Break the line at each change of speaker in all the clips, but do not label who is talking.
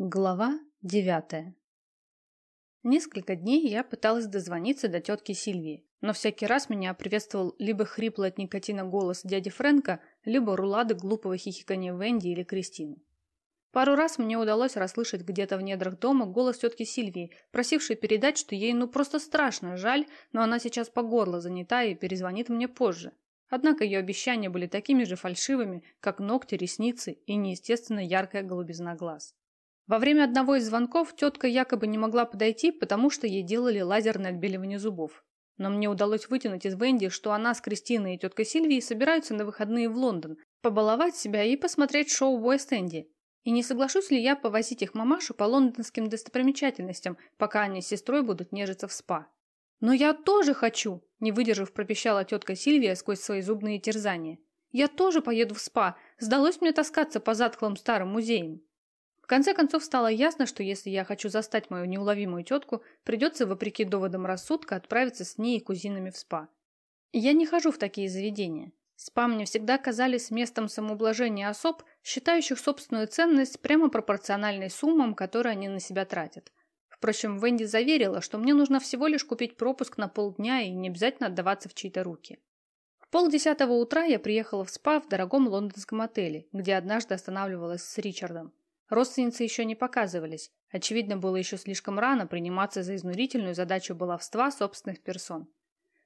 Глава девятая Несколько дней я пыталась дозвониться до тетки Сильвии, но всякий раз меня приветствовал либо хриплый от никотина голос дяди Фрэнка, либо рулады глупого хихикания Венди или Кристины. Пару раз мне удалось расслышать где-то в недрах дома голос тетки Сильвии, просившей передать, что ей ну просто страшно жаль, но она сейчас по горло занята и перезвонит мне позже. Однако ее обещания были такими же фальшивыми, как ногти, ресницы и неестественно яркая голубизна глаз. Во время одного из звонков тетка якобы не могла подойти, потому что ей делали лазерное отбеливание зубов. Но мне удалось вытянуть из Венди, что она с Кристиной и теткой Сильвией собираются на выходные в Лондон, побаловать себя и посмотреть шоу Уэст-Энди. И не соглашусь ли я повозить их мамашу по лондонским достопримечательностям, пока они с сестрой будут нежиться в спа. «Но я тоже хочу!» – не выдержав, пропищала тетка Сильвия сквозь свои зубные терзания. «Я тоже поеду в спа. Сдалось мне таскаться по затхлым старым музеям». Конце концов стало ясно, что если я хочу застать мою неуловимую тетку, придется, вопреки доводам рассудка, отправиться с ней и кузинами в спа. Я не хожу в такие заведения. СПА мне всегда казались местом самоублажения особ, считающих собственную ценность прямо пропорциональной суммам, которые они на себя тратят. Впрочем, Венди заверила, что мне нужно всего лишь купить пропуск на полдня и не обязательно отдаваться в чьи-то руки. В полдесятого утра я приехала в СПА в дорогом лондонском отеле, где однажды останавливалась с Ричардом. Родственницы еще не показывались. Очевидно, было еще слишком рано приниматься за изнурительную задачу баловства собственных персон.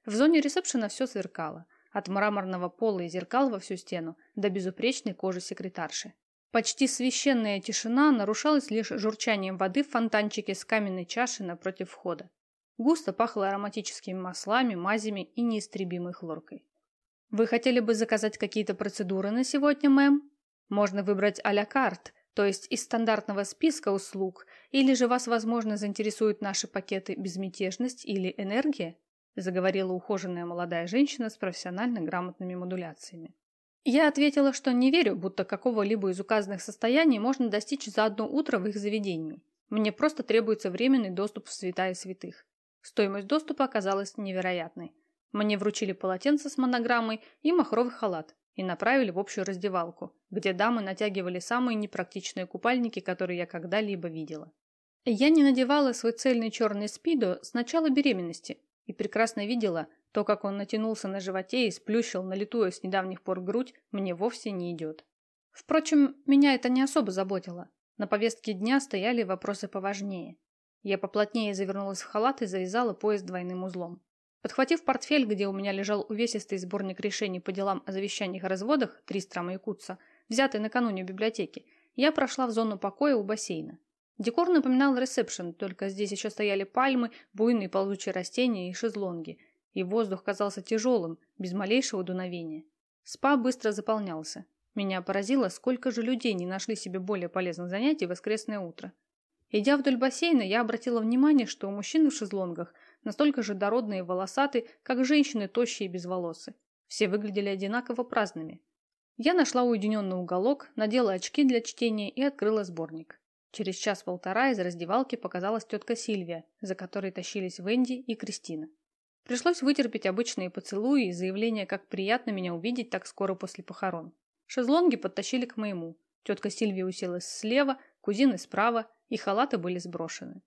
В зоне ресепшена все сверкало. От мраморного пола и зеркал во всю стену до безупречной кожи секретарши. Почти священная тишина нарушалась лишь журчанием воды в фонтанчике с каменной чашей напротив входа. Густо пахло ароматическими маслами, мазями и неистребимой хлоркой. «Вы хотели бы заказать какие-то процедуры на сегодня, мэм? Можно выбрать а-ля карт, то есть из стандартного списка услуг, или же вас, возможно, заинтересуют наши пакеты «Безмятежность» или «Энергия»?» заговорила ухоженная молодая женщина с профессионально грамотными модуляциями. Я ответила, что не верю, будто какого-либо из указанных состояний можно достичь за одно утро в их заведении. Мне просто требуется временный доступ в святая святых. Стоимость доступа оказалась невероятной. Мне вручили полотенце с монограммой и махровый халат и направили в общую раздевалку, где дамы натягивали самые непрактичные купальники, которые я когда-либо видела. Я не надевала свой цельный черный спидо с начала беременности, и прекрасно видела, то, как он натянулся на животе и сплющил налитую с недавних пор грудь, мне вовсе не идет. Впрочем, меня это не особо заботило. На повестке дня стояли вопросы поважнее. Я поплотнее завернулась в халат и завязала пояс двойным узлом. Подхватив портфель, где у меня лежал увесистый сборник решений по делам о завещаниях и разводах Тристрама и Кутца, взятый накануне в библиотеке, я прошла в зону покоя у бассейна. Декор напоминал ресепшн, только здесь еще стояли пальмы, буйные ползучие растения и шезлонги, и воздух казался тяжелым, без малейшего дуновения. Спа быстро заполнялся. Меня поразило, сколько же людей не нашли себе более полезных занятий в воскресное утро. Идя вдоль бассейна, я обратила внимание, что у мужчин в шезлонгах настолько же дородные и волосаты, как женщины тощие и безволосы. Все выглядели одинаково праздными. Я нашла уединенный уголок, надела очки для чтения и открыла сборник. Через час-полтора из раздевалки показалась тетка Сильвия, за которой тащились Венди и Кристина. Пришлось вытерпеть обычные поцелуи и заявление, как приятно меня увидеть так скоро после похорон. Шезлонги подтащили к моему. Тетка Сильвия уселась слева, кузины справа, и халаты были сброшены.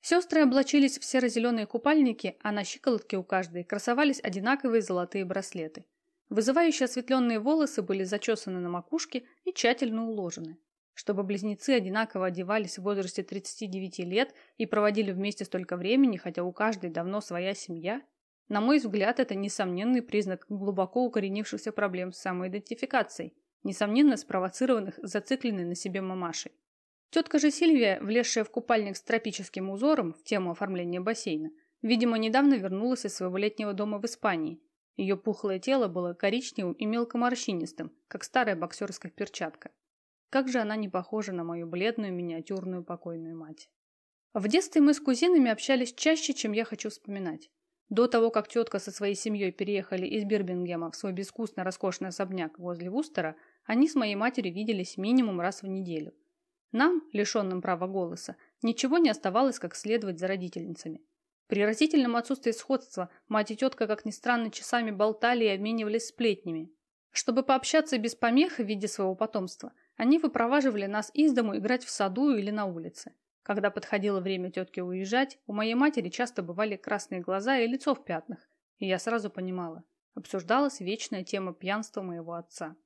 Сестры облачились в серо-зеленые купальники, а на щиколотке у каждой красовались одинаковые золотые браслеты. Вызывающие осветленные волосы были зачесаны на макушке и тщательно уложены. Чтобы близнецы одинаково одевались в возрасте 39 лет и проводили вместе столько времени, хотя у каждой давно своя семья, на мой взгляд, это несомненный признак глубоко укоренившихся проблем с самоидентификацией, несомненно спровоцированных зацикленной на себе мамашей. Тетка же Сильвия, влезшая в купальник с тропическим узором в тему оформления бассейна, видимо, недавно вернулась из своего летнего дома в Испании. Ее пухлое тело было коричневым и мелкоморщинистым, как старая боксерская перчатка. Как же она не похожа на мою бледную, миниатюрную покойную мать. В детстве мы с кузинами общались чаще, чем я хочу вспоминать. До того, как тетка со своей семьей переехали из Бирмингема в свой безвкусно роскошный особняк возле Вустера, они с моей матерью виделись минимум раз в неделю. Нам, лишенным права голоса, ничего не оставалось, как следовать за родительницами. При растительном отсутствии сходства мать и тетка, как ни странно, часами болтали и обменивались сплетнями. Чтобы пообщаться без помех в виде своего потомства, они выпроваживали нас из дому играть в саду или на улице. Когда подходило время тетки уезжать, у моей матери часто бывали красные глаза и лицо в пятнах, и я сразу понимала. Обсуждалась вечная тема пьянства моего отца.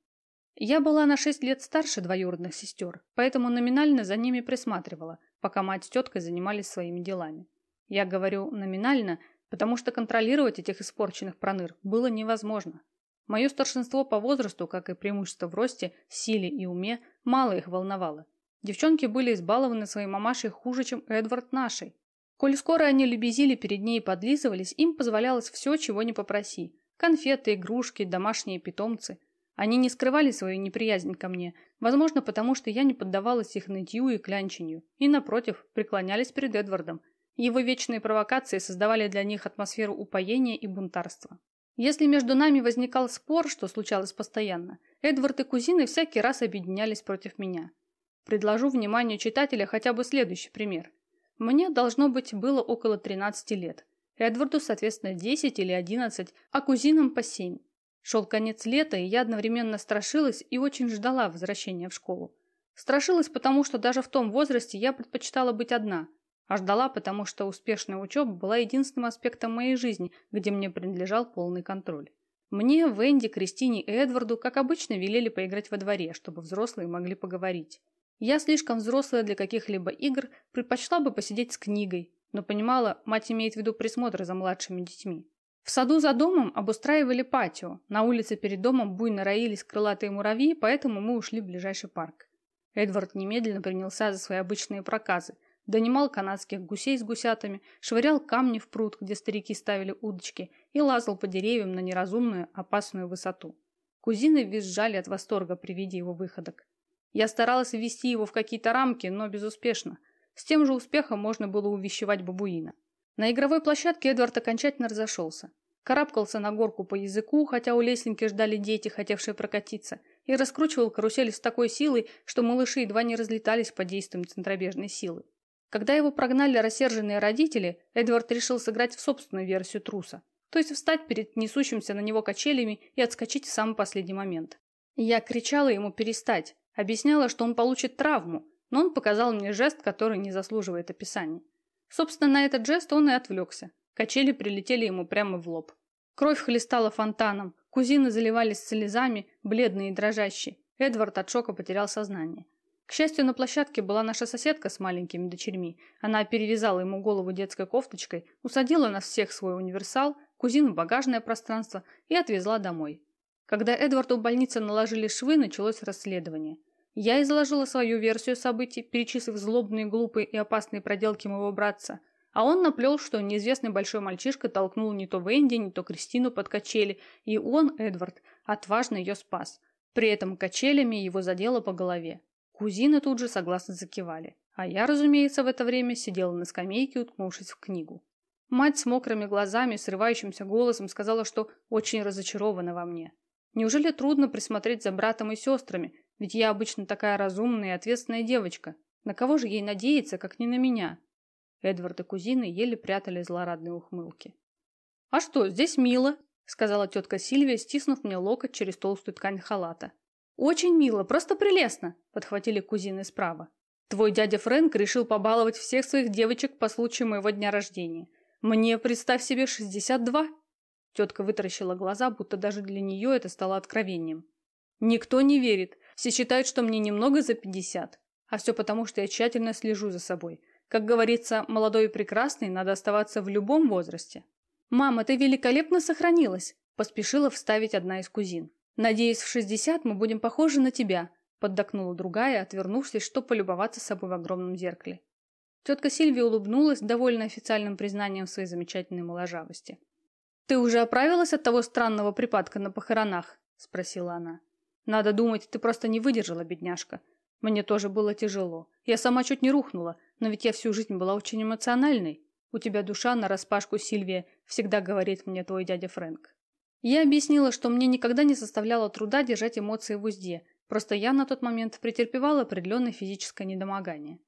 Я была на шесть лет старше двоюродных сестер, поэтому номинально за ними присматривала, пока мать с теткой занимались своими делами. Я говорю номинально, потому что контролировать этих испорченных проныр было невозможно. Мое старшинство по возрасту, как и преимущество в росте, силе и уме, мало их волновало. Девчонки были избалованы своей мамашей хуже, чем Эдвард нашей. Коль скоро они лебезили перед ней и подлизывались, им позволялось все, чего не попроси. Конфеты, игрушки, домашние питомцы. Они не скрывали свою неприязнь ко мне, возможно, потому что я не поддавалась их нытью и клянчению, и, напротив, преклонялись перед Эдвардом. Его вечные провокации создавали для них атмосферу упоения и бунтарства. Если между нами возникал спор, что случалось постоянно, Эдвард и кузины всякий раз объединялись против меня. Предложу вниманию читателя хотя бы следующий пример. Мне, должно быть, было около 13 лет. Эдварду, соответственно, 10 или 11, а кузинам по 7. Шел конец лета, и я одновременно страшилась и очень ждала возвращения в школу. Страшилась, потому что даже в том возрасте я предпочитала быть одна, а ждала, потому что успешная учеба была единственным аспектом моей жизни, где мне принадлежал полный контроль. Мне, Венди, Кристине и Эдварду, как обычно, велели поиграть во дворе, чтобы взрослые могли поговорить. Я слишком взрослая для каких-либо игр, предпочла бы посидеть с книгой, но понимала, мать имеет в виду присмотр за младшими детьми. В саду за домом обустраивали патио, на улице перед домом буйно роились крылатые муравьи, поэтому мы ушли в ближайший парк. Эдвард немедленно принялся за свои обычные проказы – донимал канадских гусей с гусятами, швырял камни в пруд, где старики ставили удочки, и лазал по деревьям на неразумную, опасную высоту. Кузины визжали от восторга при виде его выходок. Я старалась ввести его в какие-то рамки, но безуспешно. С тем же успехом можно было увещевать бабуина. На игровой площадке Эдвард окончательно разошелся. Карабкался на горку по языку, хотя у лесенки ждали дети, хотевшие прокатиться, и раскручивал карусель с такой силой, что малыши едва не разлетались под действием центробежной силы. Когда его прогнали рассерженные родители, Эдвард решил сыграть в собственную версию труса, то есть встать перед несущимся на него качелями и отскочить в самый последний момент. Я кричала ему перестать, объясняла, что он получит травму, но он показал мне жест, который не заслуживает описания. Собственно, на этот жест он и отвлекся. Качели прилетели ему прямо в лоб. Кровь хлестала фонтаном, кузины заливались слезами, бледные и дрожащие. Эдвард от шока потерял сознание. К счастью, на площадке была наша соседка с маленькими дочерьми. Она перевязала ему голову детской кофточкой, усадила нас всех в свой универсал, кузину багажное пространство и отвезла домой. Когда Эдварду в больнице наложили швы, началось расследование. Я изложила свою версию событий, перечислив злобные, глупые и опасные проделки моего братца, а он наплел, что неизвестный большой мальчишка толкнул не то Венди, не то Кристину под качели, и он, Эдвард, отважно ее спас. При этом качелями его задело по голове. Кузины тут же согласно закивали, а я, разумеется, в это время сидела на скамейке, уткнувшись в книгу. Мать с мокрыми глазами, срывающимся голосом сказала, что очень разочарована во мне. Неужели трудно присмотреть за братом и сестрами, ведь я обычно такая разумная и ответственная девочка. На кого же ей надеяться, как не на меня? Эдвард и кузины еле прятали злорадные ухмылки. «А что, здесь мило», — сказала тетка Сильвия, стиснув мне локоть через толстую ткань халата. «Очень мило, просто прелестно», – подхватили кузины справа. «Твой дядя Фрэнк решил побаловать всех своих девочек по случаю моего дня рождения. Мне, представь себе, 62». Тетка вытаращила глаза, будто даже для нее это стало откровением. «Никто не верит. Все считают, что мне немного за 50. А все потому, что я тщательно слежу за собой. Как говорится, молодой и прекрасный надо оставаться в любом возрасте». «Мама, ты великолепно сохранилась», – поспешила вставить одна из кузин. «Надеюсь, в шестьдесят мы будем похожи на тебя», – поддакнула другая, отвернувшись, чтобы полюбоваться собой в огромном зеркале. Тетка Сильвия улыбнулась, довольно официальным признанием своей замечательной моложавости. «Ты уже оправилась от того странного припадка на похоронах?» – спросила она. «Надо думать, ты просто не выдержала, бедняжка. Мне тоже было тяжело. Я сама чуть не рухнула, но ведь я всю жизнь была очень эмоциональной. У тебя душа нараспашку, Сильвия, всегда говорит мне твой дядя Фрэнк». Я объяснила, что мне никогда не составляло труда держать эмоции в узде, просто я на тот момент претерпевала определенное физическое недомогание.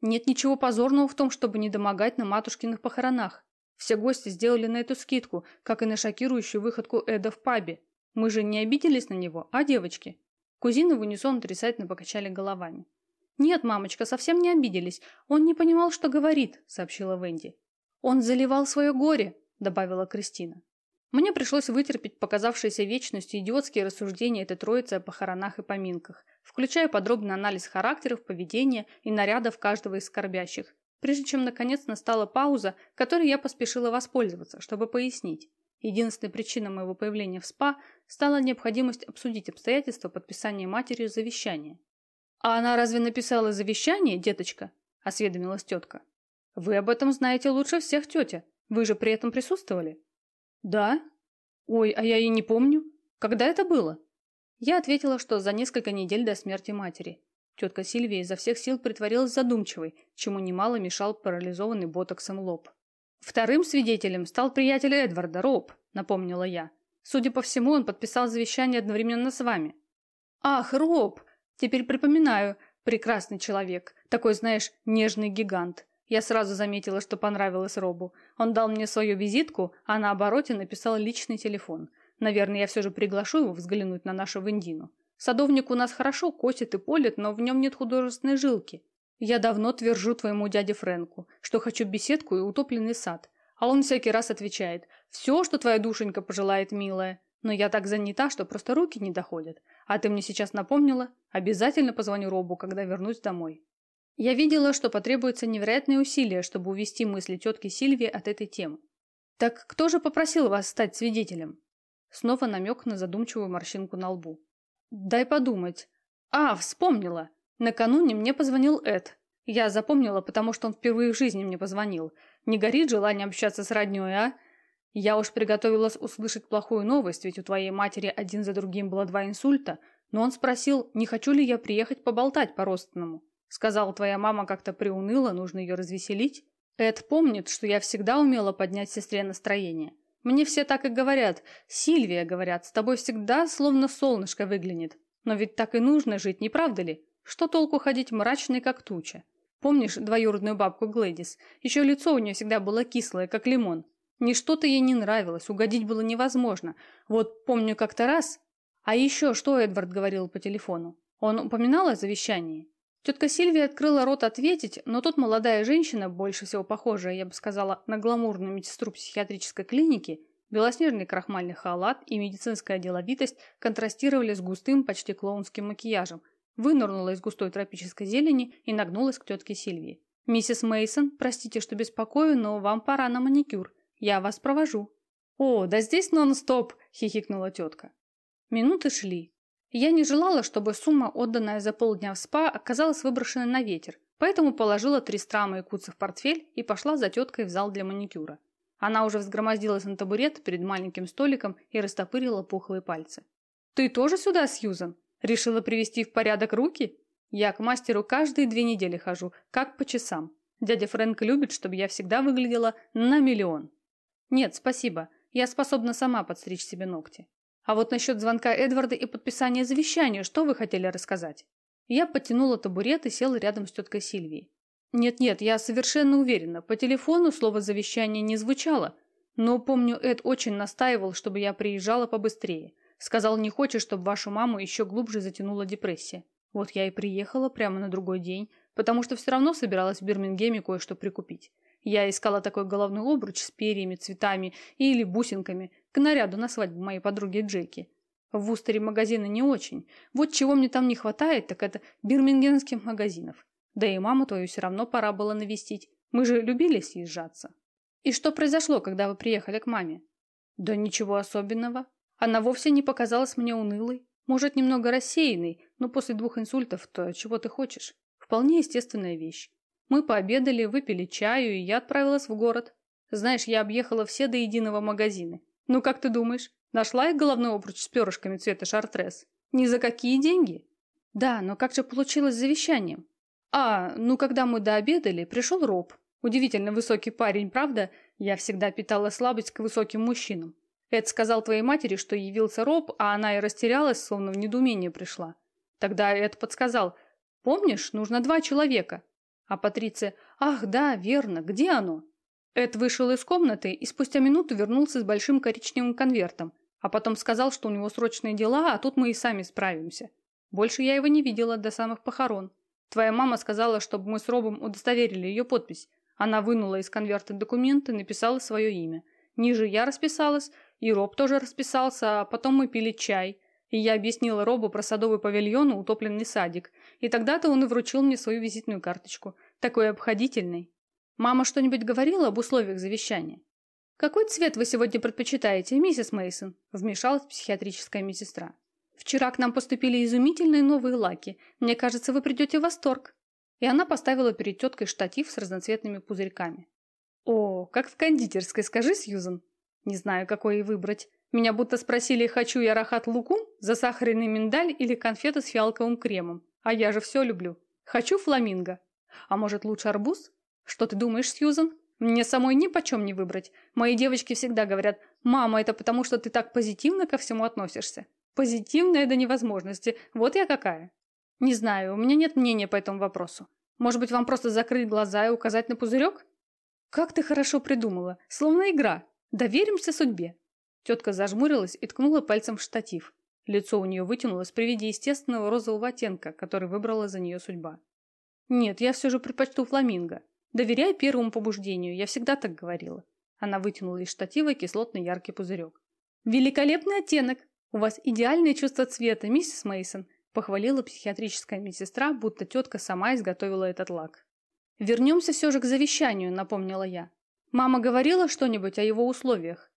Нет ничего позорного в том, чтобы не домогать на матушкиных похоронах. Все гости сделали на эту скидку, как и на шокирующую выходку Эда в пабе. Мы же не обиделись на него, а девочки? Кузины в унисон отрицательно покачали головами. «Нет, мамочка, совсем не обиделись. Он не понимал, что говорит», — сообщила Венди. «Он заливал свое горе», — добавила Кристина. Мне пришлось вытерпеть показавшиеся вечностью идиотские рассуждения этой троицы о похоронах и поминках, включая подробный анализ характеров, поведения и нарядов каждого из скорбящих, прежде чем наконец настала пауза, которой я поспешила воспользоваться, чтобы пояснить. Единственной причиной моего появления в СПА стала необходимость обсудить обстоятельства подписания матерью завещания. «А она разве написала завещание, деточка?» – осведомилась тетка. «Вы об этом знаете лучше всех, тетя. Вы же при этом присутствовали?» «Да? Ой, а я и не помню. Когда это было?» Я ответила, что за несколько недель до смерти матери. Тетка Сильвия изо всех сил притворилась задумчивой, чему немало мешал парализованный ботоксом лоб. «Вторым свидетелем стал приятель Эдварда, Роб», — напомнила я. «Судя по всему, он подписал завещание одновременно с вами». «Ах, Роб! Теперь припоминаю. Прекрасный человек. Такой, знаешь, нежный гигант. Я сразу заметила, что понравилось Робу. Он дал мне свою визитку, а на обороте написал личный телефон. Наверное, я все же приглашу его взглянуть на нашу Вендину. Садовник у нас хорошо косит и полит, но в нем нет художественной жилки. Я давно твержу твоему дяде Фрэнку, что хочу беседку и утопленный сад. А он всякий раз отвечает, все, что твоя душенька пожелает, милая. Но я так занята, что просто руки не доходят. А ты мне сейчас напомнила, обязательно позвоню Робу, когда вернусь домой. Я видела, что потребуется невероятные усилия, чтобы увести мысли тетки Сильвии от этой темы. Так кто же попросил вас стать свидетелем? Снова намек на задумчивую морщинку на лбу. Дай подумать. А, вспомнила. Накануне мне позвонил Эд. Я запомнила, потому что он впервые в жизни мне позвонил. Не горит желание общаться с роднёй, а? Я уж приготовилась услышать плохую новость, ведь у твоей матери один за другим было два инсульта, но он спросил, не хочу ли я приехать поболтать по-родственному. Сказал, твоя мама как-то приуныла, нужно ее развеселить. Эд помнит, что я всегда умела поднять сестре настроение. Мне все так и говорят. Сильвия, говорят, с тобой всегда словно солнышко выглянет. Но ведь так и нужно жить, не правда ли? Что толку ходить мрачной, как туча? Помнишь двоюродную бабку Глэдис? Еще лицо у нее всегда было кислое, как лимон. Ничто-то ей не нравилось, угодить было невозможно. Вот помню как-то раз... А еще что Эдвард говорил по телефону? Он упоминал о завещании? Тетка Сильвия открыла рот ответить, но тут молодая женщина, больше всего похожая, я бы сказала, на гламурную медсестру психиатрической клиники, белоснежный крахмальный халат и медицинская деловитость контрастировали с густым, почти клоунским макияжем, вынырнула из густой тропической зелени и нагнулась к тетке Сильвии. «Миссис Мейсон, простите, что беспокою, но вам пора на маникюр. Я вас провожу». «О, да здесь нон-стоп!» – хихикнула тетка. Минуты шли. Я не желала, чтобы сумма, отданная за полдня в спа, оказалась выброшенной на ветер, поэтому положила три страмы и куцы в портфель и пошла за теткой в зал для маникюра. Она уже взгромоздилась на табурет перед маленьким столиком и растопырила пухлые пальцы. «Ты тоже сюда, Сьюзан? Решила привести в порядок руки? Я к мастеру каждые две недели хожу, как по часам. Дядя Фрэнк любит, чтобы я всегда выглядела на миллион». «Нет, спасибо. Я способна сама подстричь себе ногти. А вот насчет звонка Эдварда и подписания завещания, что вы хотели рассказать? Я подтянула табурет и села рядом с теткой Сильвией. Нет-нет, я совершенно уверена, по телефону слово «завещание» не звучало, но помню, Эд очень настаивал, чтобы я приезжала побыстрее. Сказал, не хочет, чтобы вашу маму еще глубже затянула депрессия. Вот я и приехала прямо на другой день, потому что все равно собиралась в Бирмингеме кое-что прикупить. Я искала такой головной обруч с перьями, цветами или бусинками, к наряду на свадьбу моей подруги Джеки. В Вустере магазины не очень. Вот чего мне там не хватает, так это бирмингемских магазинов. Да и маму твою все равно пора было навестить. Мы же любили съезжаться. И что произошло, когда вы приехали к маме? Да ничего особенного. Она вовсе не показалась мне унылой. Может, немного рассеянной, но после двух инсультов, то чего ты хочешь? Вполне естественная вещь. Мы пообедали, выпили чаю, и я отправилась в город. Знаешь, я объехала все до единого магазины. Ну, как ты думаешь, нашла их головной обруч с перышками цвета шартрес? Ни за какие деньги? Да, но как же получилось с завещанием? А, ну, когда мы дообедали, пришел Роб. Удивительно высокий парень, правда? Я всегда питала слабость к высоким мужчинам. Эд сказал твоей матери, что явился Роб, а она и растерялась, словно в недоумение пришла. Тогда Эд подсказал, помнишь, нужно два человека. А Патриция, ах, да, верно, где оно? Эд вышел из комнаты и спустя минуту вернулся с большим коричневым конвертом, а потом сказал, что у него срочные дела, а тут мы и сами справимся. Больше я его не видела до самых похорон. Твоя мама сказала, чтобы мы с Робом удостоверили ее подпись. Она вынула из конверта документы, написала свое имя. Ниже я расписалась, и Роб тоже расписался, а потом мы пили чай. И я объяснила Робу про садовый павильон и утопленный садик. И тогда-то он и вручил мне свою визитную карточку. Такой обходительный. Мама что-нибудь говорила об условиях завещания? «Какой цвет вы сегодня предпочитаете, миссис Мейсон? вмешалась психиатрическая медсестра. «Вчера к нам поступили изумительные новые лаки. Мне кажется, вы придете в восторг». И она поставила перед теткой штатив с разноцветными пузырьками. «О, как в кондитерской, скажи, Сьюзан». Не знаю, какой выбрать. Меня будто спросили, хочу я рахат лукум, засахаренный миндаль или конфеты с фиалковым кремом. А я же все люблю. Хочу фламинго. А может, лучше арбуз? Что ты думаешь, Сьюзан? Мне самой ни почем не выбрать. Мои девочки всегда говорят, мама, это потому что ты так позитивно ко всему относишься. Позитивная до невозможности. Вот я какая. Не знаю, у меня нет мнения по этому вопросу. Может быть, вам просто закрыть глаза и указать на пузырек? Как ты хорошо придумала. Словно игра. Доверимся судьбе. Тетка зажмурилась и ткнула пальцем в штатив. Лицо у нее вытянулось при виде естественного розового оттенка, который выбрала за нее судьба. Нет, я все же предпочту фламинго. Доверяй первому побуждению, я всегда так говорила. Она вытянула из штатива кислотный яркий пузырек. Великолепный оттенок! У вас идеальное чувство цвета, миссис Мейсон, похвалила психиатрическая медсестра, будто тетка сама изготовила этот лак. Вернемся все же к завещанию, напомнила я. Мама говорила что-нибудь о его условиях?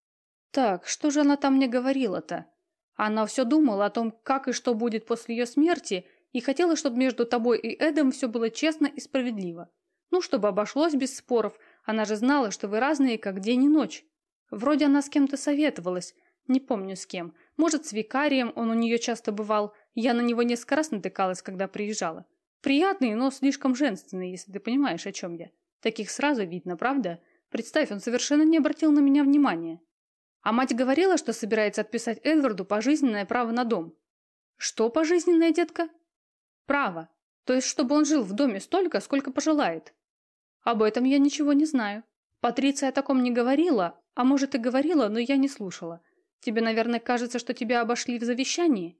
Так, что же она там мне говорила-то? Она все думала о том, как и что будет после ее смерти, и хотела, чтобы между тобой и Эдом все было честно и справедливо. Ну, чтобы обошлось без споров, она же знала, что вы разные, как день и ночь. Вроде она с кем-то советовалась, не помню с кем. Может, с викарием, он у нее часто бывал. Я на него несколько раз натыкалась, когда приезжала. Приятный, но слишком женственный, если ты понимаешь, о чем я. Таких сразу видно, правда? Представь, он совершенно не обратил на меня внимания. А мать говорила, что собирается отписать Эдварду пожизненное право на дом. Что пожизненное, детка? Право. То есть, чтобы он жил в доме столько, сколько пожелает. Об этом я ничего не знаю. Патриция о таком не говорила, а может и говорила, но я не слушала. Тебе, наверное, кажется, что тебя обошли в завещании?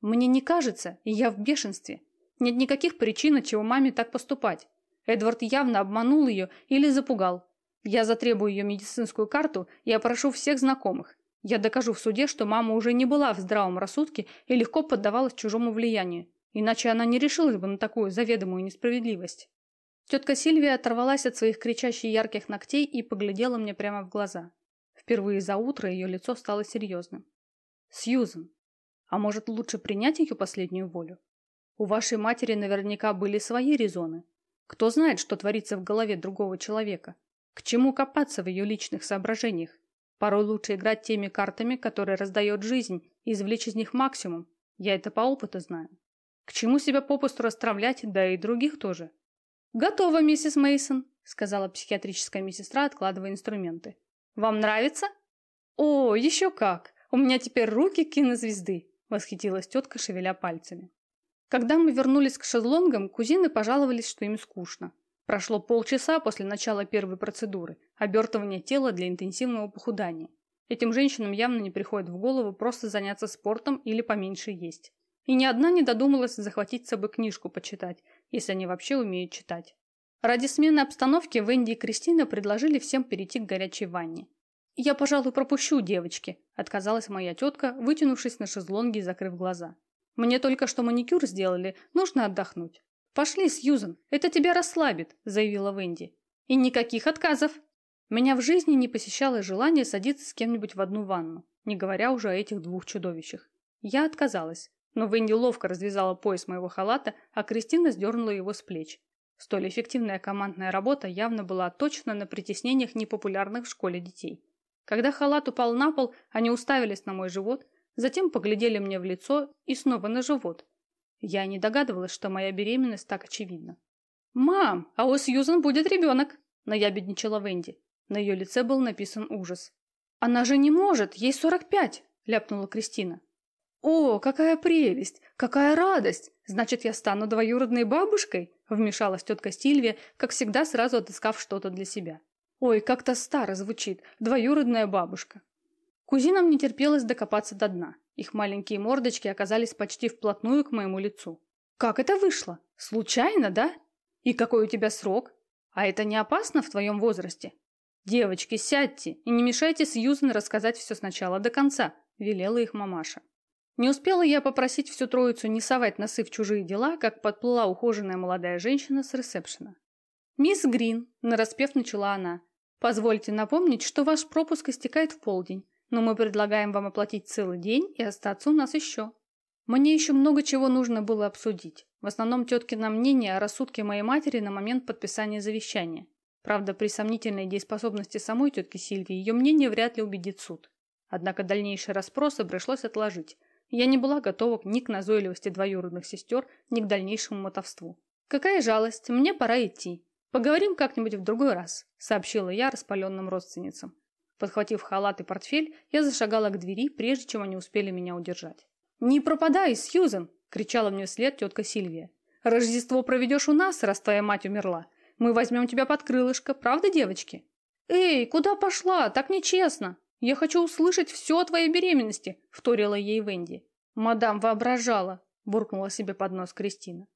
Мне не кажется, и я в бешенстве. Нет никаких причин, от чего маме так поступать. Эдвард явно обманул ее или запугал. Я затребую ее медицинскую карту и опрошу всех знакомых. Я докажу в суде, что мама уже не была в здравом рассудке и легко поддавалась чужому влиянию. Иначе она не решилась бы на такую заведомую несправедливость. Тетка Сильвия оторвалась от своих кричащих ярких ногтей и поглядела мне прямо в глаза. Впервые за утро ее лицо стало серьезным. «Сьюзен, а может лучше принять ее последнюю волю? У вашей матери наверняка были свои резоны. Кто знает, что творится в голове другого человека? К чему копаться в ее личных соображениях? Порой лучше играть теми картами, которые раздает жизнь, и извлечь из них максимум. Я это по опыту знаю. К чему себя попусту расстравлять, да и других тоже? Готово, миссис Мейсон, сказала психиатрическая медсестра, откладывая инструменты. Вам нравится? О, еще как! У меня теперь руки кинозвезды, восхитилась тетка, шевеля пальцами. Когда мы вернулись к шезлонгам, кузины пожаловались, что им скучно. Прошло полчаса после начала первой процедуры – обертывания тела для интенсивного похудания. Этим женщинам явно не приходит в голову просто заняться спортом или поменьше есть. И ни одна не додумалась захватить с собой книжку почитать, если они вообще умеют читать. Ради смены обстановки Венди и Кристина предложили всем перейти к горячей ванне. «Я, пожалуй, пропущу, девочки», – отказалась моя тетка, вытянувшись на шезлонге и закрыв глаза. «Мне только что маникюр сделали, нужно отдохнуть». «Пошли, Сьюзен, это тебя расслабит», – заявила Венди. «И никаких отказов». Меня в жизни не посещало желание садиться с кем-нибудь в одну ванну, не говоря уже о этих двух чудовищах. Я отказалась, но Венди ловко развязала пояс моего халата, а Кристина сдернула его с плеч. Столь эффективная командная работа явно была точно на притеснениях непопулярных в школе детей. Когда халат упал на пол, они уставились на мой живот, затем поглядели мне в лицо и снова на живот. Я не догадывалась, что моя беременность так очевидна. «Мам, а у Сьюзан будет ребенок!» – наябедничала Венди. На ее лице был написан ужас. «Она же не может, ей сорок пять!» – ляпнула Кристина. «О, какая прелесть! Какая радость! Значит, я стану двоюродной бабушкой?» Вмешалась тетка Сильвия, как всегда сразу отыскав что-то для себя. «Ой, как-то старо звучит. Двоюродная бабушка». Кузинам не терпелось докопаться до дна. Их маленькие мордочки оказались почти вплотную к моему лицу. «Как это вышло? Случайно, да? И какой у тебя срок? А это не опасно в твоем возрасте?» «Девочки, сядьте и не мешайте Сьюзен рассказать все сначала до конца», – велела их мамаша. Не успела я попросить всю троицу не совать носы в чужие дела, как подплыла ухоженная молодая женщина с ресепшена. «Мисс Грин», – нараспев начала она, – «позвольте напомнить, что ваш пропуск истекает в полдень но мы предлагаем вам оплатить целый день и остаться у нас еще. Мне еще много чего нужно было обсудить. В основном теткино мнение о рассудке моей матери на момент подписания завещания. Правда, при сомнительной дееспособности самой тетки Сильвии ее мнение вряд ли убедит суд. Однако дальнейшие расспросы пришлось отложить. Я не была готова ни к назойливости двоюродных сестер, ни к дальнейшему мотовству. «Какая жалость, мне пора идти. Поговорим как-нибудь в другой раз», — сообщила я распаленным родственницам. Подхватив халат и портфель, я зашагала к двери, прежде чем они успели меня удержать. «Не пропадай, Сьюзен!» – кричала мне вслед тетка Сильвия. «Рождество проведешь у нас, раз твоя мать умерла. Мы возьмем тебя под крылышко, правда, девочки?» «Эй, куда пошла? Так нечестно! Я хочу услышать все о твоей беременности!» – вторила ей Венди. «Мадам воображала!» – буркнула себе под нос Кристина.